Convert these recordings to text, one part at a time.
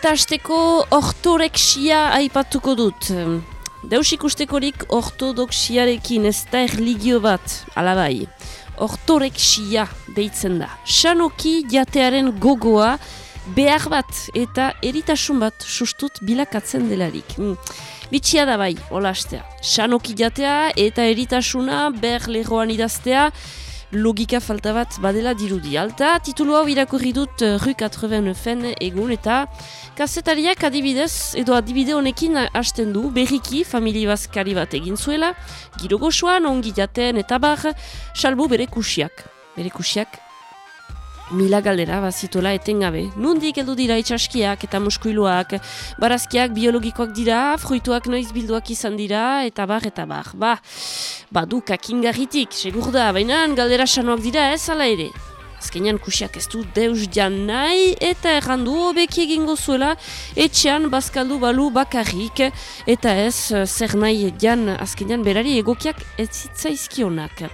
Eta hasteko ortorexia aipatuko dut. Deus ikustekorik ortodoxiarekin ez da erligio bat, alabai. Ortorexia deitzen da. Sanoki jatearen gogoa behar bat eta eritasun bat sustut bilakatzen delarik. Mm. Bitxia da bai, hola hastea. Sanoki jatea eta eritasuna behar lehoan idaztea, logika falta bat badela dirudi. Alta, titulu hau irakurri dut uh, Rue 89 egun eta kasetariak adibidez edo adibide honekin hasten du berriki famili bazkari bat egin zuela, giro goxuan, ongi jaten eta bar, salbu bere kusiak. Bere kusiak mila galdera bazitola etengabe. Nundik heldu dira itxaskiak eta muskuiluak, barazkiak biologikoak dira, fruituak noiz bilduak izan dira, eta bar, eta bar. Ba, badu kakingarritik, segur da, baina galdera sanoak dira ez ala ere. Azkenean kusiak ez du deus jan nahi eta errandu hobeki egingo zuela etxean bazkaldu balu bakarrik eta ez zer nahi jan azkenean berari egokiak ez zitzaizkionak.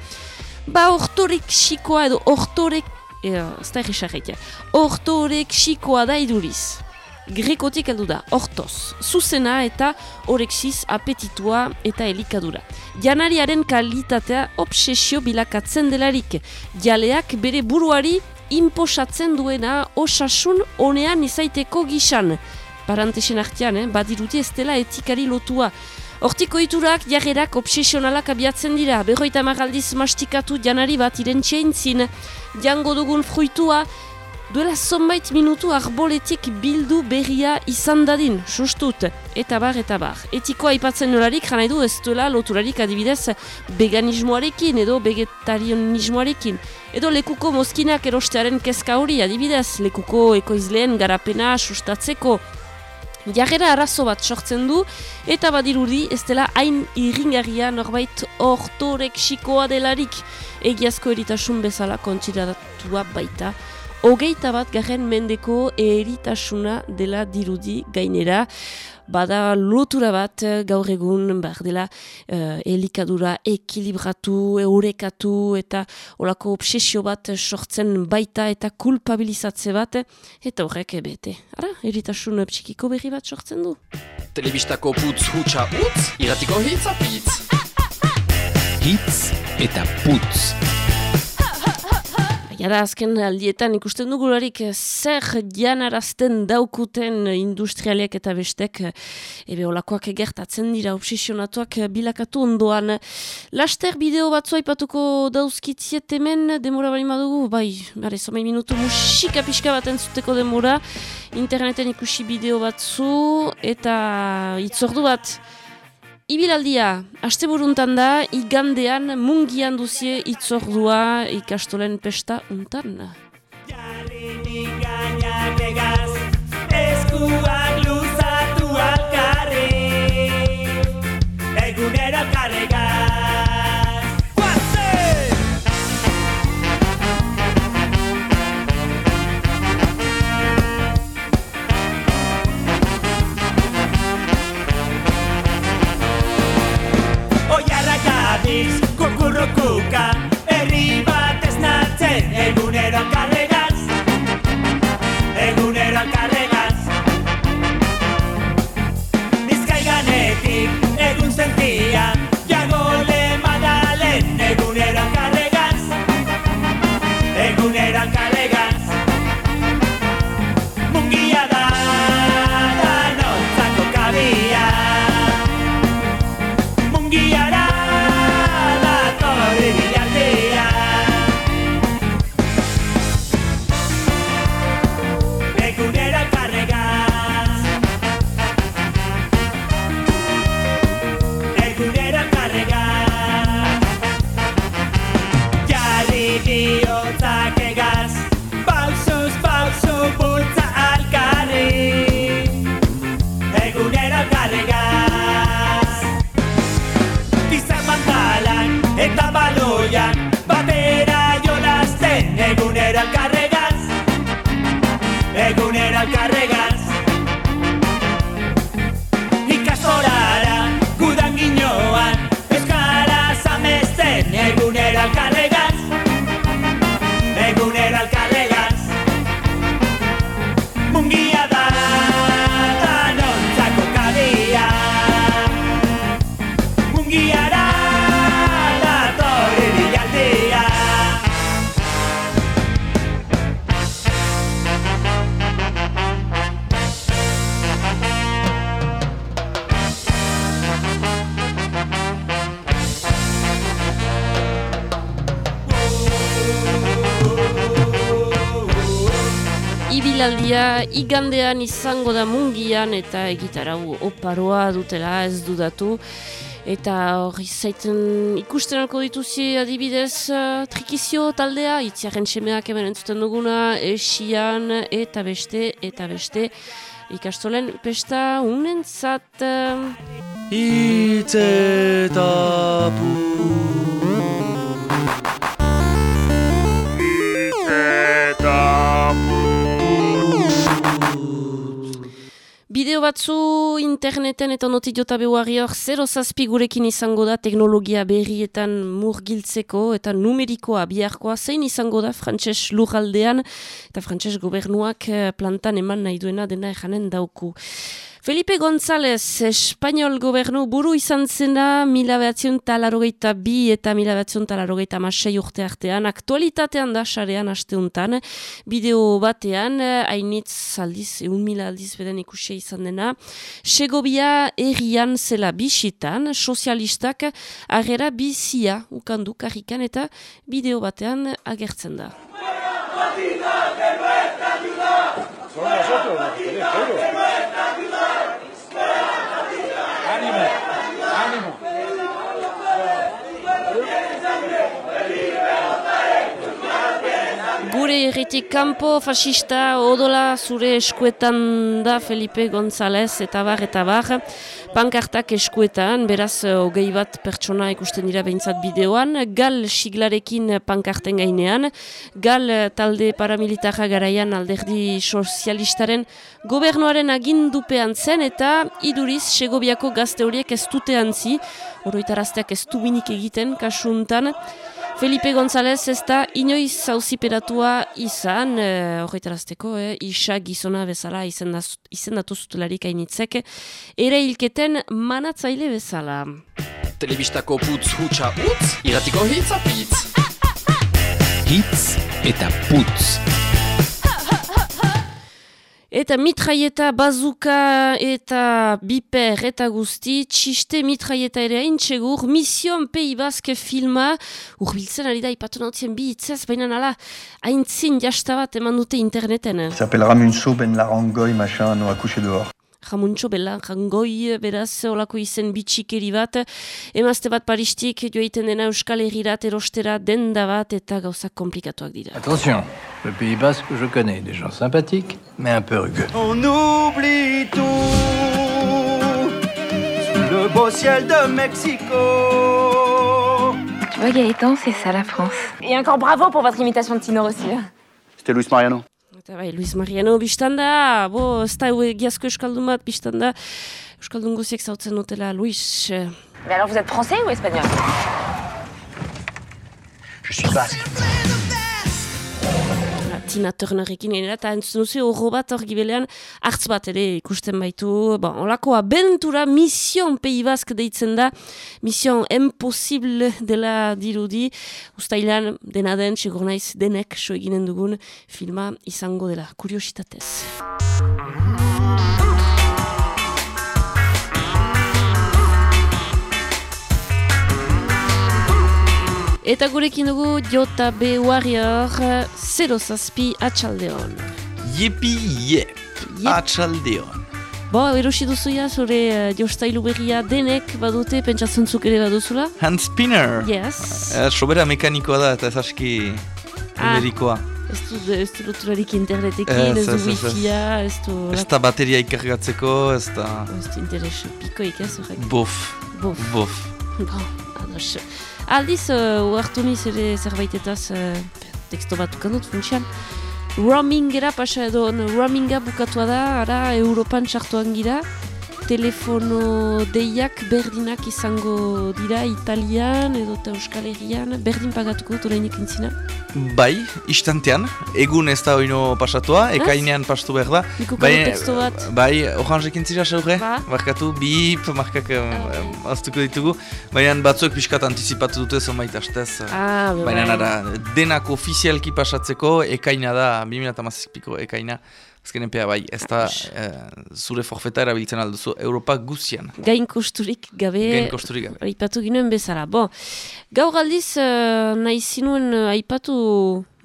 Ba, ortorek xikoa edo ortorek ez da egisarretia. Hortorek xikoa da iduriz. Grekotik heldu da, hortoz, zuzena eta orexiz apetitua eta elikadura. Janariaren kalitatea obsesio bilakatzen delarik. Jaleak bere buruari imposatzen duena osasun honean izaiteko gisan. Parantesen artean, eh? badiruti ez dela etikari lotua. Hortiko iturak jarrerak obsesionalak abiatzen dira, berroita maraldiz mastikatu janari bat irentxein zin, jango dugun fruitua, duela zonbait minutu arboletik bildu berria izan dadin, sustut, eta bar, eta bar. Etikoa aipatzen nolarik, jana edu ez duela loturarik adibidez veganismoarekin edo vegetarianismoarekin. Edo lekuko mozkinak erostearen kezka hori adibidez, lekuko ekoizleen garapena sustatzeko, Jarrera arazo bat sortzen du, eta badirudi ez dela hain irringarria norbait ortorexikoa delarik egiazko eritasun bezala kontsiratua baita. Hogeita bat garen mendeko eritasuna dela dirudi gainera bada lotura bat eh, gaur egun behar dela uh, elikadura ekilibratu, eurekatu eta olako obsesio bat sortzen baita eta kulpabilizatze bat eta horrek ebete. Ara, eritasun psikiko berri bat sortzen du. Telebistako putz hutsa utz, iratiko hitz apitz. Hitz eta putz. Jara azken aldietan ikusten dugularik eh, zer janarazten daukuten industrialek eta bestek ebe olakoak egertatzen dira obsesionatuak bilakatu ondoan. Laster bideo batzu aipatuko dauzkitziet hemen demora bali madugu, bai, bari, zomai minutu musika pixka bat entzuteko demora, interneten ikusi bideo batzu eta itzordu bat Ibilaldia, aste buruntan da, igandean mungian duzie itzordua ikastolen pesta untan. Kukurrukuka Herri bat ez natzen Egunero karregaz igandean izango da mungian eta egitarau oparoa dutela ez dudatu. Eta hori zaiten ikusten alko dituzi adibidez uh, trikizio taldea, itziaren semeak hemen entzuten duguna, esian eta beste eta beste. Ikastolen pesta unentzat... Uh, Hitz eta Bideo batzu interneten eta notidota behuari hor zero zazpi gurekin izango da teknologia berrietan murgiltzeko eta numerikoa biharkoa zein izango da frantses lujaldean eta frantses gobernuak eh, plantan eman nahi duena dena ejanen dauku. Felipe González, Espainiol gobernu buru izan zena mila behatzion talarogeita bi eta mila behatzion talarogeita masei urte artean, aktualitatean da sarean asteuntan, bideo batean, hainitz aldiz, egun mila aldiz beden ikusia izan dena, Segovia errian zela bisitan, sozialistak agera bizia ukandu karrikan eta bideo batean agertzen da. Gure erritik kanpo fascista odola zure eskuetan da Felipe González eta bar eta bar. Pankartak eskuetan, beraz hogei bat pertsona ikusten dira behintzat bideoan, gal siglarekin pankarten gainean, gal talde paramilitarra garaian alderdi sozialistaren gobernuaren agindupean zen eta iduriz Segobiako gazte horiek ez dute antzi, oroitarazteak ez dubinik egiten kasuntan, Felipe González ez da inoiz zauziperatua izan, eh, horretarazteko, eh, isa gizona bezala izendatu zutelarik hainitzek, ere hilketen manatzaile bezala. Telebistako putz hutsa utz, iratiko hitz apitz. Hitz eta putz. Eta mitraieta, bazuka eta biper eta guzti, txiste mitraieta ere hain txegur, Mission Pei Basque filma, urbiltzen ari da ipatu nautzen bi itzaz, baina nala haintzin jastabat eman dute interneten. Il s'appelle Ramunso Ben Larangoy, machin, no accouché dehors. Jamuntxo bela, rangoi, beraz, olako izen bitxikeri bat, emazte bat paristik joaiten dena Euskal Herrirat erostera denda bat eta gauzak komplikatuak dira. Attention, le Pays Basque, je connais des gens sympathiques, mais un peu rugueux. On oublie tout sous le beau ciel de Mexico. Tu vois Gaëtan, c'est ça la France. Et encore bravo pour votre imitation de Tino Rossi. C'était Luis Mariano. Eta bai, Luis Mariano biztanda, bo, ez da egiazko euskaldun bat biztanda, euskaldun guziek zautzen dutela, Luis. Mais alors vous êtes français ou espagnol? Je suis basque. Tina Turnerekin ere, eta entzun duzu horro bat hor gibelean, hartz bat ere ikusten baitu, bon, olako abentura Mission Pei Basque deitzen da, Mission Impossible dela dirudi, ustailan dena den, segur naiz denek so eginen dugun filma izango dela, kuriositatez. Eta gurekin dugu Jota B. Warrior, zero zazpi atxaldeon. Yepi yep. Yep. Atxaldeon. Bo, erosi duzuia, zure uh, jostailu berria denek badute, pentsatzentzuk ere baduzula? Hand spinner. Yes. Eh, sobera mekanikoa da eta ez aski Ah. emerikoa. Ez du, ez du loturarik internetekin, Ez, du wifia, ez du... Ez da bateria ikargatzeko, ez da... Ez du interes pikoik, ez horrek. Bof. Bof. Bof. Bo, ados. Aldiz, uh, uartu niz ere zerbaitetaz uh, teksto bat ukandut funtsian. Roamingera pasa edo, roaminga bukatua da, ara Europan sartuan gira. Telefono deiak berdinak izango dira Italian edo Euskal Herrian. Berdin pagatuko dut orainik intzina. Bai, istantean, egun ez da oino pasatua, ekainean pastu behar da. Bai, bat. Bai, oranjekin zira seurre, Ba. markatu, bip, markak Ah. aztuko ditugu. Baina batzuek pixkat antizipatu dute zonbait astez. Ah, Baina bai. ara, denak ofizialki pasatzeko, ekaina da, 2008ko ekaina. Azkenen pea bai, ez da eh, zure forfeta erabiltzen alduzu Europa guzian. Gain kosturik gabe. Gain kosturik gabe. Aipatu ginoen bezala. Bo, gaur aldiz uh, nahi zinuen uh, aipatu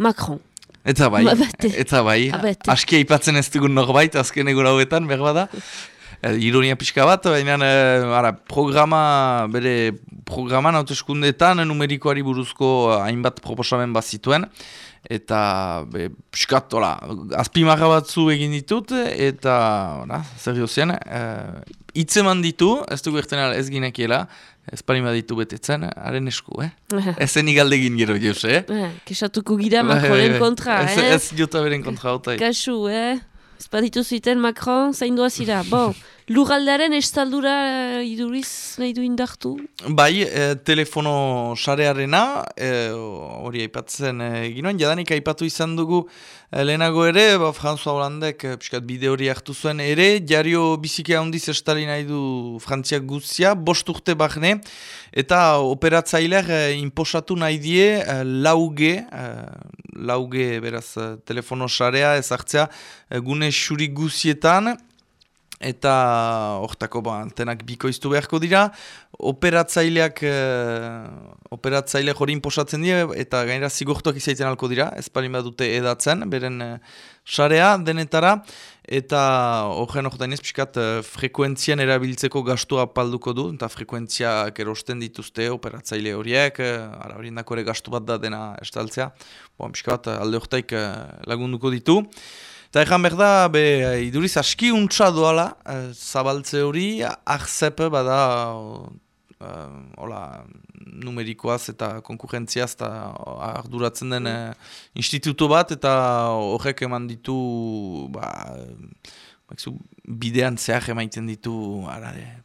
Macron. Eta bai, Ba, eta bai, aski aipatzen ez dugun norbait, azken egun hauetan, behar da. ironia pixka bat, baina eh, ara, programa, bere programan hauteskundeetan numerikoari buruzko hainbat proposamen bat zituen, eta be, pixkat, hola, azpimarra batzu egin ditut, eta, hola, zer jozen, uh, itzeman ditu, ez dugu erten ez ginekiela, ez ditu betetzen, haren esku, eh? Ez zen igaldegin gero, Jose, eh? Eh, Kesatuko gira Macronen bai. kontra, eh? Ez jota beren kontra hautai. Kasu, eh? Ez baditu ziten Macron, zain zira. Bon, lurraldearen estaldura eh, iduriz nahi du indartu. Bai, e, telefono sarearena, e, hori aipatzen e, ginoen, jadanik aipatu izan dugu e, lehenago ere, ba, François Hollandek e, piskat bide hori hartu zuen ere, jario biziki handiz estali nahi du Frantziak guztia, bost urte bahne, eta operatzaileak e, inposatu nahi die e, lauge, e, lauge beraz e, telefono sarea ezartzea e, gune xuri guzietan, eta hortako ba, antenak bikoiztu beharko dira, operatzaileak eh, operatzaileak hori inposatzen dira eta gainera zigortuak izaiten alko dira, ez palin badute edatzen, beren eh, sarea denetara, eta horren horretan ez pixkat eh, frekuentzian erabiltzeko gastua palduko du, eta frekuentziak erosten dituzte operatzaile horiek, eh, ara horiendako ere gastu bat da dena estaltzea, bon, pixkat eh, alde horretaik lagunduko ditu. Eta egan behar da, be, iduriz aski untsa doala, zabaltze hori, ahzep bada, eh, hola, numerikoaz eta konkurrentziaz eta arduratzen den eh, instituto bat, eta horrek eman ditu, ba, eh, bakizu, bidean zehar emaiten ditu, ara, eh,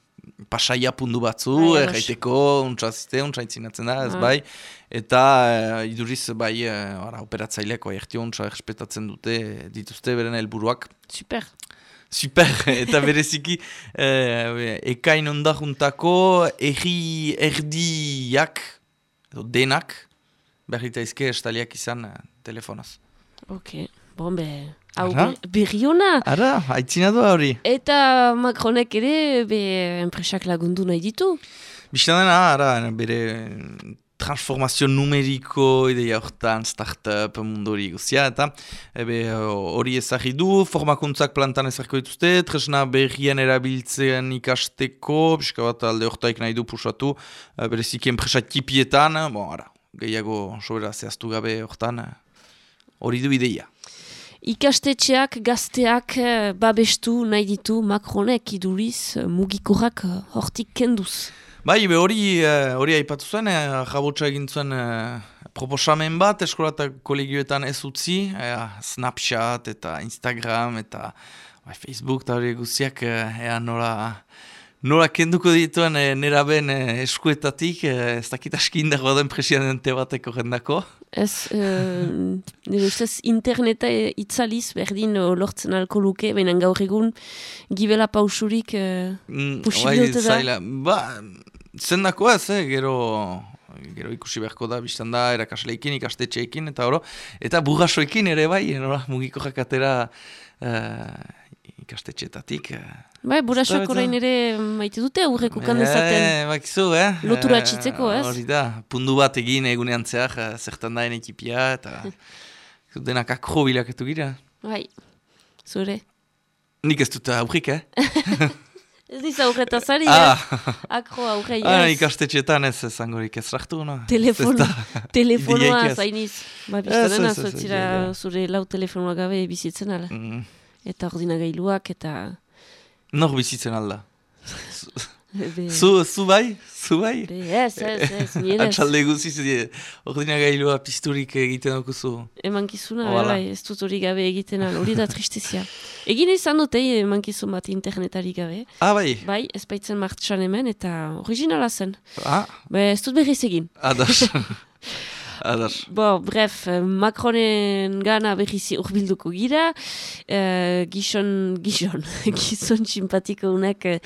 pasaia pundu batzu, Bai, eh, ados. jaiteko, untsazite, untsaitzinatzen da, ez Ah. bai, eta eh, iduriz bai eh, ara, operatzaileako ertio untsa errespetatzen dute dituzte beren helburuak. Super. Super, eta bereziki eh, ekain ondajuntako erri erdiak, edo denak, berrita izke estaliak izan eh, telefonaz. Ok. Bon, be, hau berri ona. Ara, haitzina doa hori. Eta Macronek ere, be, enpresak lagundu nahi ditu. Bistan dena, ara, bere transformazio numeriko ideia hortan, startup, mundu hori guztia, eta ebe, hori ezagri du, formakuntzak plantan ezarko dituzte, tresna berrien erabiltzen ikasteko, pixka bat alde hortaik nahi du pusatu, eh, bereziki enpresa tipietan, bon, ara, gehiago sobera zehaztu gabe hortan, eh, hori du ideia. Ikastetxeak, gazteak eh, babestu nahi ditu Macronek iduriz mugikorrak hortik kenduz. Bai, be hori eh, hori aipatu zuen, eh, jabotsa egin zuen eh, proposamen bat, eskola eta kolegioetan ez utzi, eh, Snapchat eta Instagram eta bai, Facebook eta hori guztiak ea nola, nola kenduko dituen eh, neraben eh, eskuetatik, eh, ez dakit aski indago den presidente bateko jendako. Ez, uh, nire ustez interneta eh, itzaliz berdin eh, lortzen alko luke, baina gaur egun gibela pausurik uh, Mm, Posibilitate da. zaila. Ba, zendako ez, eh, gero gero ikusi beharko da, biztan da, erakasleikin, ikastetxeekin, eta oro, eta burrasoekin ere bai, nola, mugiko jakatera eh, ikastetxeetatik. eh. Bai, Zerbetzen? orain ere maite dute aurreko kandezaten. Eh, bakizu, eh? Lotura txitzeko, ez? Hori da, pundu bat egin egunean zehar, eh, zertan daen ekipia, eta denak akro bilaketu gira. Bai, zure. Nik ez dut aurrik, eh? Ez diz aurreta zari, Ah, eh? Akro aurre, ah yes. ikastetxeetan ez zangorik ez raktu, no? Telefono, telefonoa zainiz. Ba, biztadena, zotzira zure lau telefonoa gabe bizitzen ala. Mm. Eta ordinagailuak, eta... Nor bizitzen alda. Be, Zu, zu bai? Zu bai? be, ez, ez, ez, nire ez. Atxalde guziz, eh, ordinagailua pizturik egiten daukuzu. Emankizuna, Hola. bai, ez dut hori gabe egiten al, hori da tristezia. Egin izan dute emankizun bat internetari gabe. Ah, bai? Bai, ez baitzen martxan hemen, eta originala zen. Ah, Ba, ez dut berriz egin. adas. adas. Bo, bref, Macronen gana berriz urbilduko gira, eh, gizon, gizon, gizon simpatiko unak eh,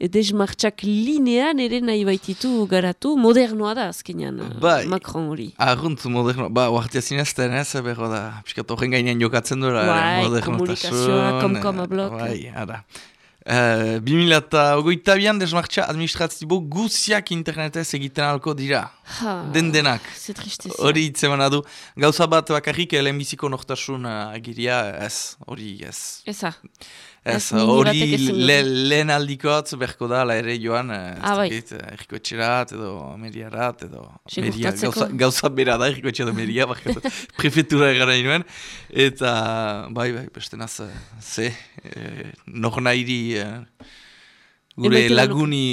desmartxak linean ere nahi baititu garatu, modernoa da azkenean eh, Bai. Macron hori. Arrunt moderno, ba, uartia zinezten ez, berro da, piskat horren gainean jokatzen dura, Bai, modernotasun. komunikazioa, komkoma blok. Bai, ara. Uh, 2008 bian desmartxa administratibo guziak internetez egiten alko dira. Ha, Den denak. C'est triste. Hori itzemana du. Gauza bat bakarrik lehenbiziko nortasun uh, agiria ez. Hori ez. Eza. Ez, hori le, lehen aldikotz berko da, la ere joan, eh, ez Ah, bai. dakit, eh, edo meriarat, edo meria, gauza, gauza bera da, erriko etxerat meria, barkatu, prefetura gara inuen, eta, bai, bai, beste naz, eh, ze, eh, nor nahiri, eh, gure aluk- laguni,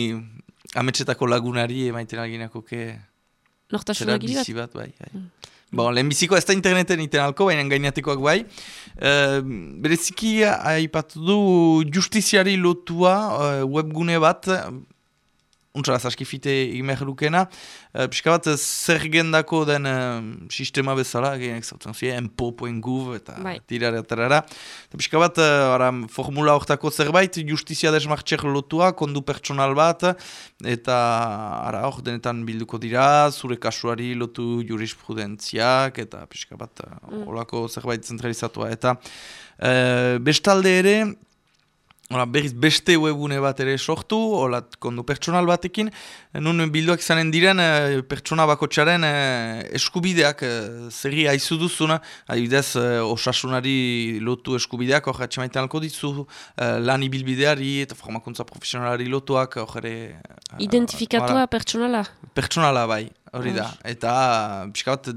ametsetako lagunari emaiten alginako ke, Nortasuna zera giri bat. bai, bai. Bon, lehenbiziko ez da interneten iten alko, baina gainatekoak bai. Uh, bereziki aipatu du justiziari lotua uh, webgune bat, untsara zaskifite imerlukena, uh, pixka bat zer gendako den uh, sistema bezala, gehianak zautzen ziren, mpo.gov eta Bai. tirara tarara. Eta pixka bat, uh, ara, formula hortako zerbait, justizia desmartxer lotua, kondu pertsonal bat, eta ara hor denetan bilduko dira, zure kasuari lotu jurisprudentziak, eta pixka bat, mm. olako zerbait zentralizatua. Eta uh, bestalde ere, Ola, berriz beste webune bat ere sortu, ola, kondu pertsonal batekin, nun bilduak izanen diren eh, pertsona bakotxaren eh, eskubideak eh, zerri haizu duzuna, adibidez eh, osasunari lotu eskubideak, hor atxemaiten alko dizu, eh, lan ibilbideari eta formakuntza profesionalari lotuak, hor ere... Identifikatua pertsonala. pertsonala bai, hori da. Eta pixka bat,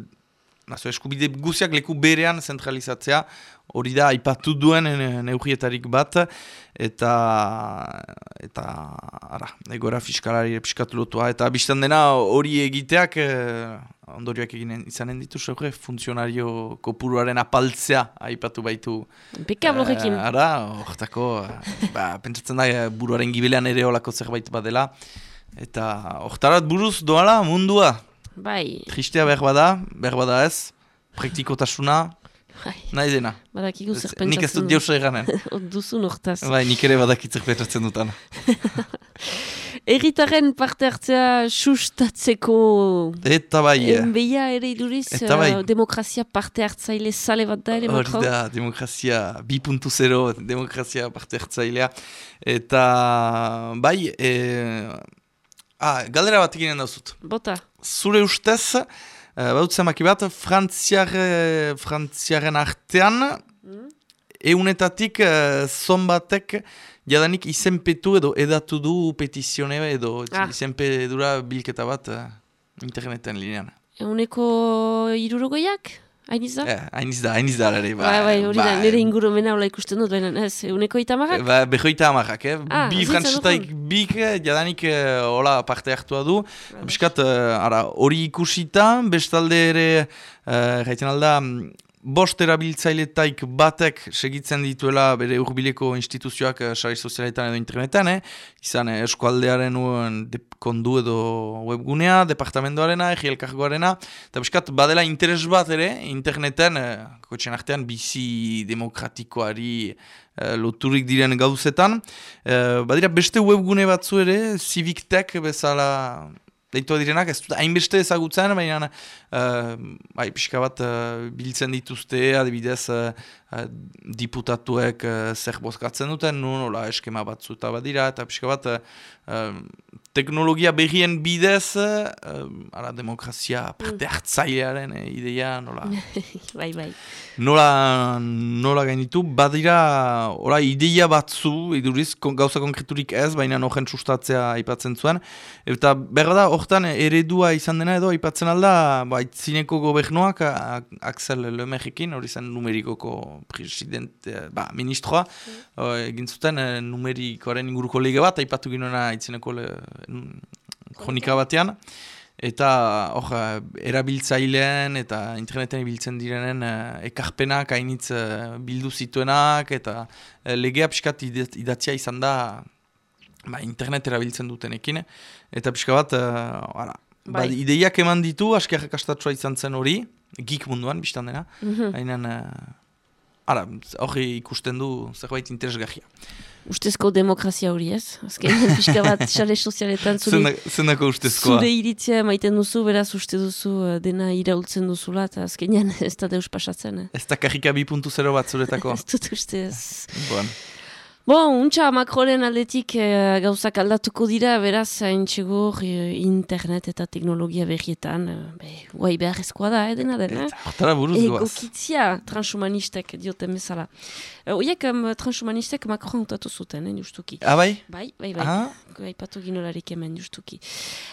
nazo eskubide guziak leku berean zentralizatzea, hori da aipatu duen ne- neurrietarik bat, eta eta ara, egora fiskalari pixkat lotua. Eta biztan dena hori egiteak, eh, ondorioak eginen izanen ditu, zeure, funtzionario kopuruaren apaltzea aipatu baitu. Impecable horrekin. Eh, ara, hortako, eh, ba, pentsatzen da eh, buruaren gibelean ere olako zerbait badela. Eta hortarat buruz doala mundua. Bai, Tristea behar bada, behar bada ez, praktikotasuna, bai. nahi dena. Badakigu zer Ez- Nik ez dut jauza eganen. Duzun hortaz. bai, nik ere badakit zer pentsatzen dutan. Erritaren parte hartzea sustatzeko Eta bai, enbeia ere iduriz, Eta bai. eh, demokrazia parte hartzaile sale bat da ere hori Macron. da, demokrazia 2.0, demokrazia parte hartzailea. Eta bai, e, ah, galdera bat eginen dauzut. Bota, Zure ustez, uh, bat, frantziar, eh, frantziaren artean, eunetatik uh, zon batek jadanik izenpetu edo edatu du petizione edo Ah. izenpedura bilketa bat uh, interneten linean. euneko irurogoiak? Hainiz da? Eh, hainiz da, hainiz da, ere. Bai, bai, hori da, nire ingurumena hola ikusten dut, baina ez, euneko itamarrak? Ba, behoita amarrak, eh? Ah, bi zitzen frantzistaik bik, eh, jadanik eh, hola parte hartua du. Biskat, eh, ara, hori ikusita, bestalde ere, uh, alda, mm, bost erabiltzailetaik batek segitzen dituela bere urbileko instituzioak eh, sare sozialetan edo internetan, eh? izan eh, eskualdearen uen kondu edo webgunea, departamentoarena, egi elkargoarena, eta biskat badela interes bat ere, interneten, eh, kotxen artean, bizi demokratikoari eh, loturik diren gauzetan. Eh, badira beste webgune batzu ere, Civic Tech bezala deitu direnak, ez dut hainbeste ezagutzen, baina uh, bai, pixka bat eh, biltzen dituzte, adibidez uh, uh, diputatuek uh, zer bozkatzen duten, nun, hola, eskema batzu eta badira, eta pixka bat uh, uh, teknologia berrien bidez, uh, ara, demokrazia parte hartzailearen eh, ideia, nola, bai, bai. nola, nola gainitu, badira ora, ideia batzu, iduriz, kon, gauza konkreturik ez, baina nojen sustatzea aipatzen zuen. Eta berra da, hortan eredua izan dena edo aipatzen alda, ba, itzineko gobernuak, Axel Lemerrekin, hori zen numerikoko president, eh, ba, ministroa, o, egin zuten eh, numerikoaren inguruko lege bat, aipatu ginoena itzineko le, kronika batean. Eta hor, erabiltzaileen eta interneten ibiltzen direnen eh, ekarpenak hainitz eh, bildu zituenak eta eh, legea pixkat idat- idatzia izan da ba, internet erabiltzen dutenekin. Eta pixka bat, uh, ara, ba, Bai. ideiak eman ditu, askiak ekastatua izan zen hori, geek munduan, biztan dena. Mhm. Hainan, uh, ara, hori ikusten du zerbait interesgarria. Ustezko demokrazia hori ez? Azkenean pixka bat sare sozialetan zure, Zena- Zenako ustezkoa. zure iritzia maiten duzu, beraz uste duzu eh, dena iraultzen duzula, eta azkenean ez da deus pasatzen. Eh? Ez da karrika 2.0 bat zuretako. Ez dut uste ez. Bon. Bon, untxa Macronen aldetik eh, gauzak aldatuko dira, beraz, hain txegur eh, internet eta teknologia berrietan, eh, be, guai beharrezkoa da, edena dena. Hortara buruz goaz. Egokitzia transhumanistek dioten bezala. Uh, Oiek um, transhumanistek Macron utatu zuten, eh, justuki. Ah, bai? Bai, bai, bai. Ah. Aipatu ginolarik hemen justuki.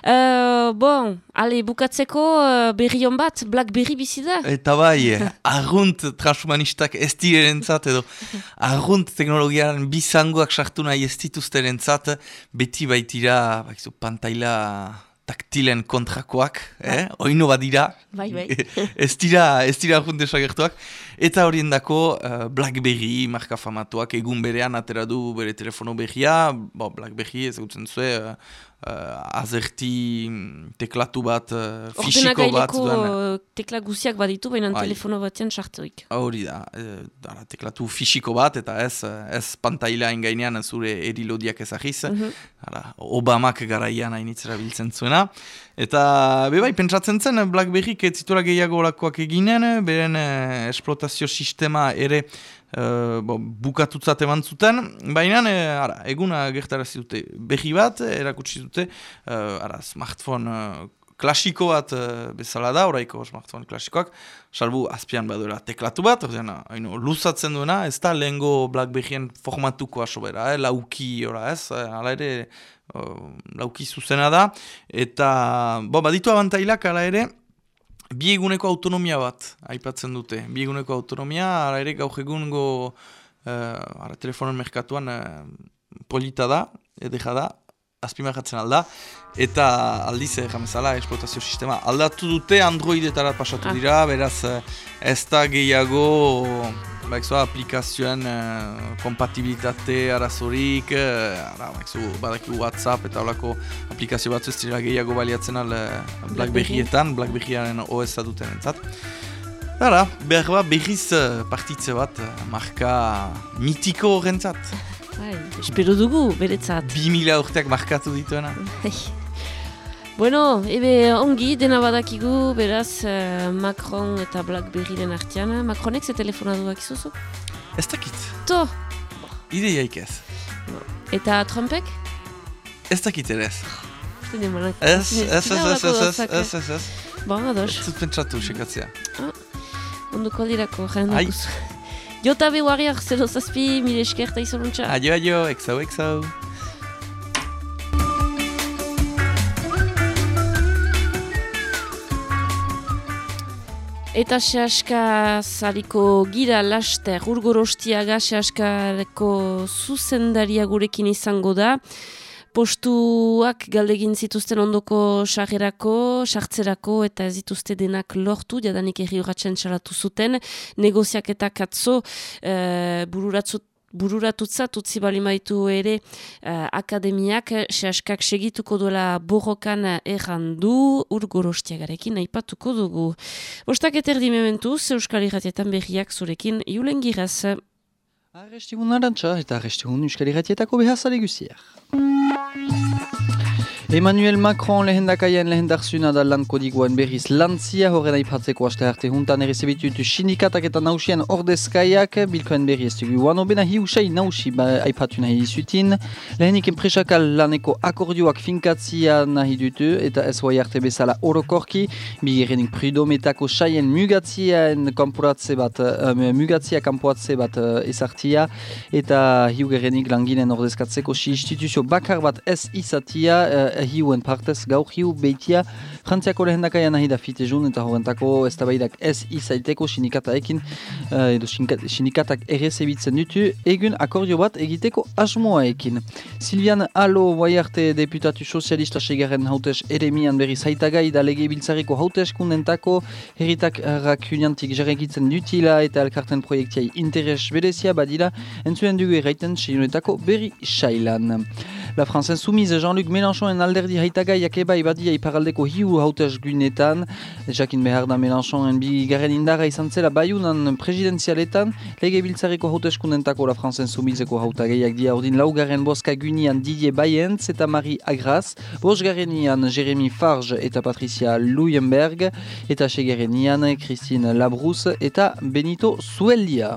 Uh, bon, ale, bukatzeko uh, berri bat, Blackberry bizi da? Eta bai, arrunt transhumanistak ez direntzat edo arrunt teknologiaren bizangoak sartu nahi ez dituzterentzat beti baitira baizu, pantaila taktilen kontrakoak, eh? oino badira, Bai, bai. ez dira, ez dira desagertuak, eta horien dako uh, Blackberry marka famatuak egun berean atera du bere telefono berria, bo, Blackberry ez gutzen zuen, uh, uh, azerti mm, teklatu bat, uh, fisiko bat. Uh, tekla guziak baditu, baina Bai. telefono batean sarturik. Hori da, e, dara, teklatu fisiko bat, eta ez, ez pantaila gainean zure erilodiak ezagiz. Mhm. Hala, Obamak garaian hainitzera biltzen zuena. Eta, bebai, pentsatzen zen, Blackberry ez zituela gehiago olakoak eginen, beren eh, esplotazio sistema ere eh, bo, bukatutzat eman zuten, baina eh, ara, eguna gertarazi dute. Berri bat, erakutsi dute, eh, ara, smartphone eh, klasiko bat eh, bezala da, oraiko smartphone klasikoak, salbu azpian baduela teklatu bat, ordean, haino, luzatzen duena, ez da lehengo Blackberryen formatuko asobera, eh, lauki, ora ez, eh, hala ere, uh, lauki zuzena da, eta, bo, baditu abantailak, hala ere, bi eguneko autonomia bat, aipatzen dute, bi eguneko autonomia, hala ere, gaur egungo, uh, ara, telefonen merkatuan, uh, polita da, edera da, azpimarratzen alda, eta aldiz jamezala esplotazio sistema aldatu dute Androidetara pasatu Ah. dira, beraz eh, ez da gehiago baikzoa, aplikazioen eh, kompatibilitate arazorik, eh, ara, baikzu, badakigu WhatsApp eta holako aplikazio batzu ez dira gehiago baliatzen al eh, Blackberryetan, Blackberryaren OS-a duten entzat. Ara, behar ba, berriz eh, partitze bat, eh, marka mitiko horrentzat. Bai, espero dugu, beretzat. 2000 urteak markatu dituena. Bai. Bueno, ebe ongi, dena badakigu, beraz, eh, Macron eta Blackberryren artean. Macronek ze telefona duak izuzu? Ez dakit, To! ideiaik ez. Eta Trumpek? Ez dakit ere ez. Ez, ez, ez, ez, ez, ez, gauzak, ez, ez. Ba, ados, Ez dut pentsatu, sekatzea. onduko aldirako, jaren. Jota be warriak, zero zazpi, mire esker eta izoruntza. Adio, adio, exau, exau. Eta sehaska zariko gira laster, urgorostiaga sehaskareko zuzendaria gurekin izango da. Postuak galdegin zituzten ondoko sarrerako, sartzerako eta ez dituzte denak lortu, jadanik erri horatzen salatu zuten, negoziaketak atzo uh, bururatzut bururatutzat utzi bali maitu ere eh, akademiak sehaskak segituko duela borrokan errandu urgorostiagarekin aipatuko dugu. Bostak eterdi mementuz, Euskal Irratietan berriak zurekin julen giraz. Arrestigun arantxa eta arrestigun Euskal Irratietako behazale guziak. Emmanuel Macron lehendakaian lehendarzuna da lan kodikoan berriz. Lantzia horren aipatzeko aste arte juntan errezebitutu sindikatak eta nausian ordezkaiak bilkoen berri ez dugu. Guano bena hiusai nausi ba, aipatu nahi izutin lehenik enpresakal laneko akordioak finkatzia nahi dutu eta ez hoi arte bezala orokorki. Bigerenik prudometako saien mugatzien kanporatze bat uh, mugatzia kanporatze bat uh, ezartia eta hiugerenik langinen ordezkatzeko si instituzio bakar bat ez izatia uh, hiuen partez gaur hiu beitia Frantziako lehendakaia nahi da fitezun eta horrentako eztabaidak ez izaiteko sindikataekin uh, edo sindikatak errezebitzen dutu egun akordio bat egiteko asmoaekin. Silvian Alo Guaiarte deputatu sozialista segarren hautez eremian berriz haitagai da lege biltzareko hauteskundentako herritak rakuniantik jarrekitzen dutila eta elkarten proiektiai interes berezia badila entzuen dugu erraiten seionetako berri sailan. La France Insoumise Jean-Luc Mélenchon alderdi haitagaiak eba ibadia iparaldeko hiu hautez gunetan. Jakin behar da Mélenchon bigarren indarra izan zela baiunan presidenzialetan. Lege biltzareko hauteskundentako La France Insoumizeko hautagaiak dia ordin laugarren boska gunian Didier Bayentz eta Marie Agras. Bosgarrenian Jérémy Farge eta Patricia Luyenberg. Eta segarrenian Christine Labrousse eta Benito Zuelia.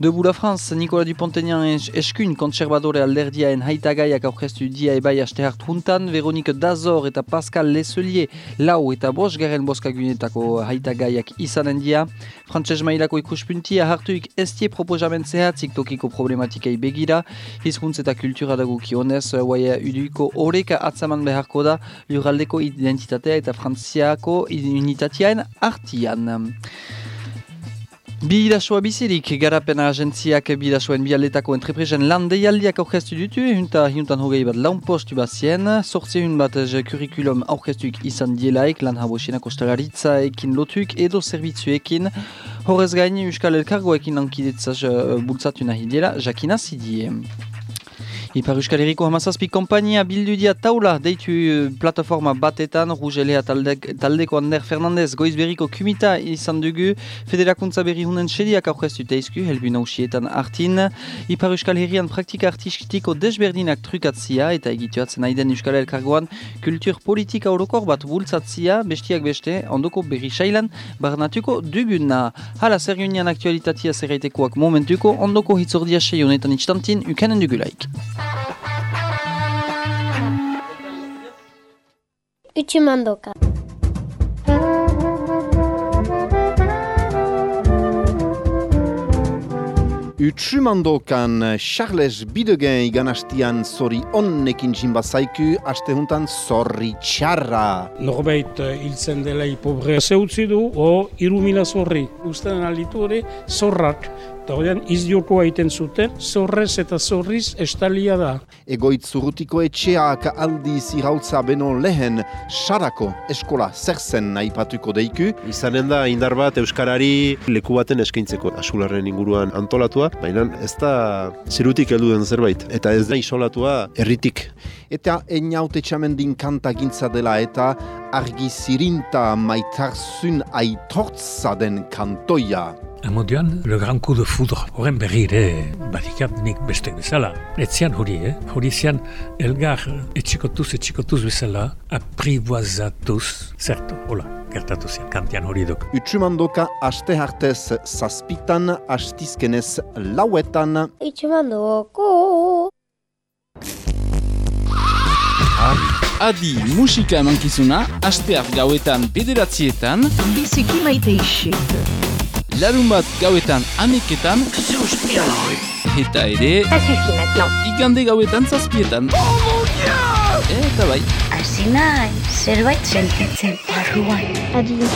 Debu la France, Nicola Dupontenian eskun kontserbadore alderdiaen haitagaiak aurkeztu dia ebai aste hart juntan, Veronique Dazor eta Pascal Leselier lau eta bos garen boskagunetako haitagaiak izanen dia. Frantses mailako ikuspuntia hartuik estie proposament zehatzik tokiko problematikei begira, hizkuntz eta kultura dago kionez, guaia uduiko horreka atzaman beharko da lurraldeko identitatea eta frantziako unitateaen artian. Bidasoa bizirik, garapena agentziak bidasoen bialetako entrepresen lan deialdiak aurkeztu dutu, junta juntan hogei bat laun postu bazien, sortze hun bat kurikulum aurkeztuik izan dielaik, lan habosina kostalaritza ekin lotuik edo servitzuekin, horrez gaini Euskal Elkargoekin lankidetzaz uh, bultzatu nahi diela, jakina zidie. Ipar Euskal Herriko hamazazpi kompania bildu dia taula deitu uh, plataforma batetan, Rugelea taldek, taldeko Ander Fernandez goizberriko kumita izan dugu, federakuntza berri hunen sediak aurkeztu teizku, helbu nausietan artin. Ipar Euskal Herrian praktika artistiko desberdinak trukatzia eta egituatzen aiden Euskal Elkargoan kultur politika orokor bat bultzatzia, bestiak beste, ondoko berri sailan, barnatuko duguna. Hala zer aktualitatea zerraitekoak momentuko, ondoko hitzordia seionetan itstantin, ukanen dugulaik. Utsumandoka. Utsumandokan Charles Bidegen iganastian zori onnekin jinbazaiku, aste juntan zorri txarra. Norbait hiltzen dela ipobre zeutzi du, o irumila zorri. Usten alitu hori zorrak eta horrean izdioko haiten zuten, zorrez eta zorriz estalia da. Egoit zurrutiko etxeak aldiz irautza beno lehen, sarako eskola zerzen nahi patuko deiku. Izanen da indar bat Euskarari leku baten eskaintzeko asularren inguruan antolatua, baina ez da zerutik heldu den zerbait, eta ez da isolatua herritik. Eta eniaute txamendin kanta gintza dela eta argi zirinta maitarzun aitortza den kantoia. Amodioan, le grand coup de foudre. Horren berri ere, badikat nik bestek bezala. Etzian hori, eh? Hori zian, elgar etxikotuz, etxikotuz bezala, apriboazatuz, zerto, hola, gertatu zian, kantian hori duk. Utsumandoka aste hartez zazpitan, astizkenez lauetan. Utsumandoko! Adi musika emankizuna, asteak gauetan bederatzietan, biziki maite isik. Larun bat gauetan aneketan Eta ere Igande gauetan zazpietan. Eta bai. Asi nahi, zerbait sentitzen barruan. Adio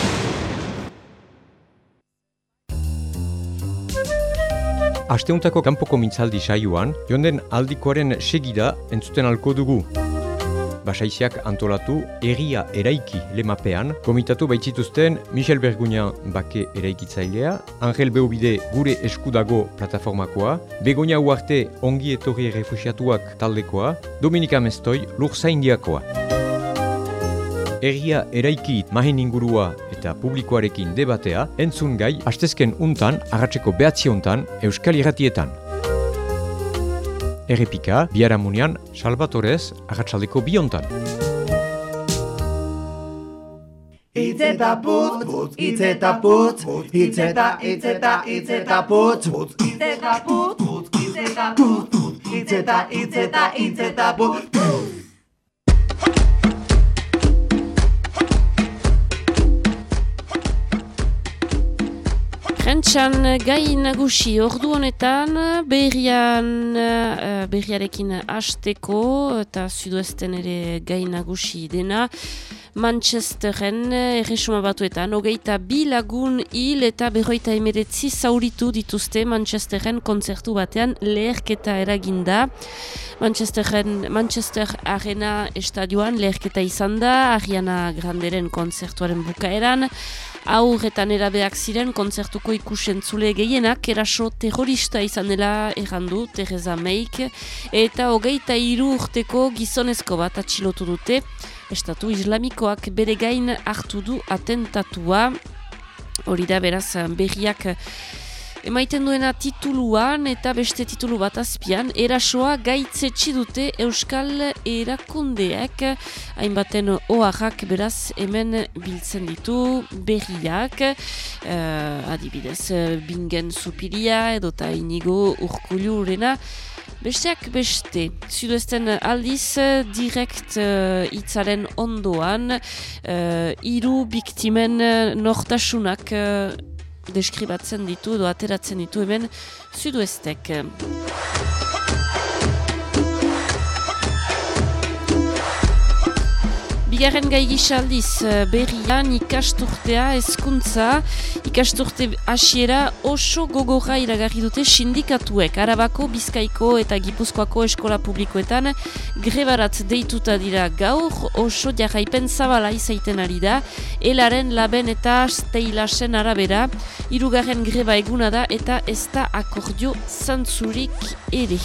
Asteuntako kanpoko mintzaldi saioan, jonden aldikoaren segida entzuten alko dugu basaiziak antolatu erria eraiki lemapean, komitatu baitzituzten Michel Berguna bake eraikitzailea, Angel Beobide gure eskudago plataformakoa, Begonia Uarte ongi etorri refusiatuak taldekoa, Dominika Mestoi lur zaindiakoa. Erria eraiki mahen ingurua eta publikoarekin debatea, entzun gai, astezken untan, agatzeko behatzi untan, Euskal Irratietan. Errepika, biharamunean, Salvatorez, agatzaldeko biontan. Itzeta putz, putz, itzeta putz, itzeta, itzeta, itzeta putz, putz, itzeta putz, putz, itzeta putz, itzeta, itzeta, itzeta putz, Prentxan gai nagusi. Ordu honetan berrian uh, berriarekin hasteko eta sudoesten ere gai nagusi dena. Manchesteren erresuma batuetan hogeita bi lagun hil eta berroita emeretzi zauritu dituzte Manchesteren kontzertu batean leherketa eraginda. Manchesteren, Manchester Arena estadioan leherketa izan da Ariana Granderen kontzertuaren bukaeran aurretan erabeak ziren kontzertuko ikusen zule gehienak eraso terrorista izan dela errandu Teresa Meik eta hogeita hiru urteko gizonezko bat atxilotu dute. Estatu islamikoak bere gain hartu du atentatua. Hori da beraz berriak emaiten duena tituluan eta beste titulu bat azpian, erasoa gaitzetsi dute Euskal erakundeak, hainbaten oaxak beraz hemen biltzen ditu berriak, uh, adibidez, bingen zupiria edo ta inigo urkulurena, Besteak beste, zuduesten aldiz direkt uh, itzaren ondoan, uh, iru biktimen nortasunak uh, deskribatzen ditu edo ateratzen ditu hemen zuduestek. Bigarren gai gisaldiz eh, berrian ikasturtea ezkuntza, ikasturte hasiera oso gogorra iragarri dute sindikatuek. Arabako, Bizkaiko eta Gipuzkoako eskola publikoetan grebarat deituta dira gaur, oso jarraipen zabala izaiten ari da, elaren laben eta steilasen arabera, irugarren greba eguna da eta ez da akordio zantzurik ere.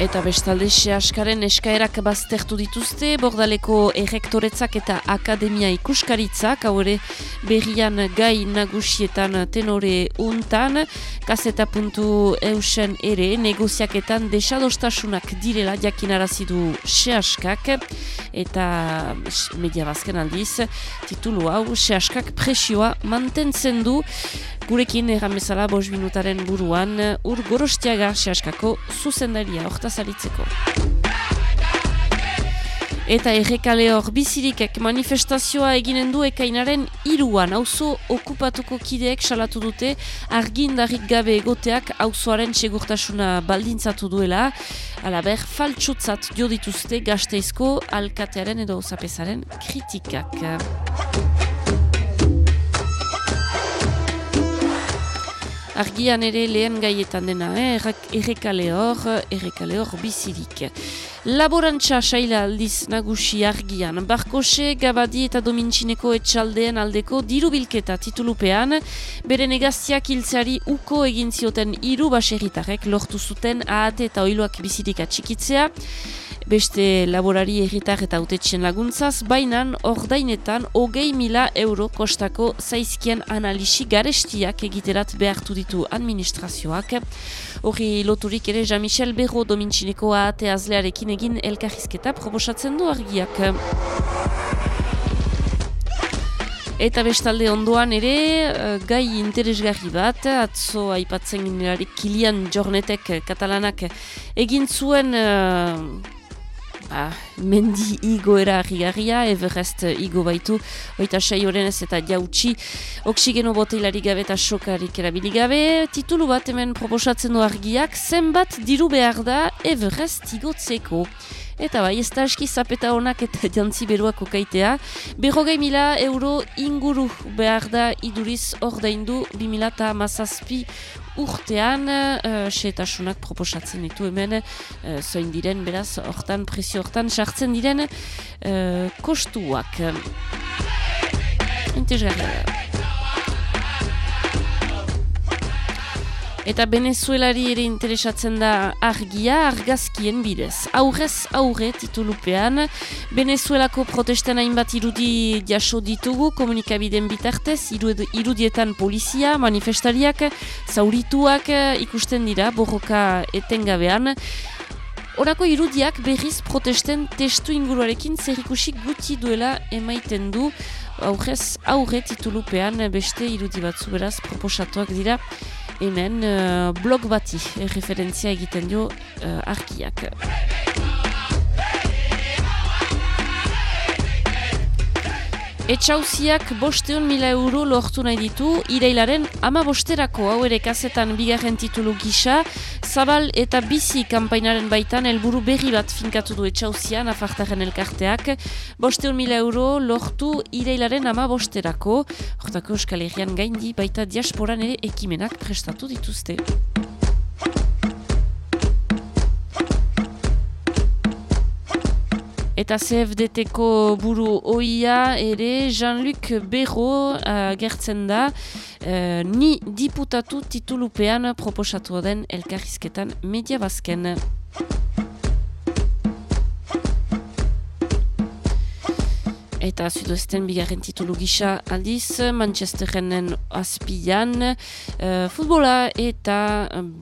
Eta bestalde askaren eskaerak baztertu dituzte, bordaleko errektoretzak eta akademia ikuskaritzak, hau ere berrian gai nagusietan tenore untan, kaseta puntu eusen ere, negoziaketan desadostasunak direla jakinarazidu sehaskak, eta media bazken aldiz, titulu hau, sehaskak presioa mantentzen du, Gurekin erran bezala bos minutaren buruan, ur gorostiaga sehaskako zuzendaria hortazalitzeko. Eta errekale hor bizirikek manifestazioa eginen du ekainaren iruan. Auzo okupatuko kideek salatu dute argindarik gabe egoteak auzoaren segurtasuna baldintzatu duela. Alaber, faltsutzat jo dituzte gazteizko alkatearen edo zapesaren kritikak. Argian ere lehen gaietan dena, eh? errekale hor, errekale hor bizirik. Laborantza saila aldiz nagusi argian, Barkose, Gabadi eta Domintxineko etxaldeen aldeko dirubilketa titulupean, bere negaztiak hiltzeari uko egin zioten hiru baserritarek lortu zuten ahate eta oiloak bizirik atxikitzea, beste laborari erritar eta autetxen laguntzaz, bainan ordainetan hogei mila euro kostako zaizkien analisi garestiak egiterat behartu ditu administrazioak. Hori loturik ere Jean-Michel Berro domintxineko ahate azlearekin egin elkarrizketa proposatzen du argiak. Eta bestalde ondoan ere, uh, gai interesgarri bat, atzo aipatzen ginearik Kilian Jornetek katalanak egin zuen ba, mendi igoera argigarria, Everest igo baitu, oita sei ez eta jautsi, oksigeno boteilari gabe eta sokarik erabili gabe, titulu bat hemen proposatzen du argiak, zenbat diru behar da Everest igotzeko. Eta bai, ez da eski zapeta honak eta jantzi beruak okaitea. Berrogei mila euro inguru behar da iduriz ordaindu 2000 eta mazazpi urtean uh, proposatzen ditu hemen uh, zoin diren beraz hortan presio hortan sartzen diren uh, kostuak. Entesgarra Eta Venezuelari ere interesatzen da argia, argazkien bidez. Aurrez aurre titulupean, Venezuelako protesten hainbat irudi jaso ditugu, komunikabideen bitartez, irudietan polizia, manifestariak, zaurituak ikusten dira, borroka etengabean. Horako irudiak berriz protesten testu inguruarekin zerrikusi guti duela emaiten du, aurrez aurre titulupean beste irudi batzu beraz proposatuak dira, hemen uh, blog bati referentzia egiten dio uh, arkiak. Etxauziak bosteun mila euro lortu nahi ditu, irailaren ama bosterako hau ere kazetan bigarren titulu gisa, zabal eta bizi kanpainaren baitan helburu berri bat finkatu du etxauzia nafartaren elkarteak, bosteun mila euro lortu irailaren ama bosterako, hortako euskal gaindi baita diasporan ere ekimenak prestatu dituzte. Eta CFDT-ko buru oia ere Jean-Luc Berro uh, gertzen da uh, ni diputatu titulupean proposatu den elkarrizketan media bazken. Eta zudoesten bigarren titulu gisa aldiz Manchesterrenen azpian uh, futbola eta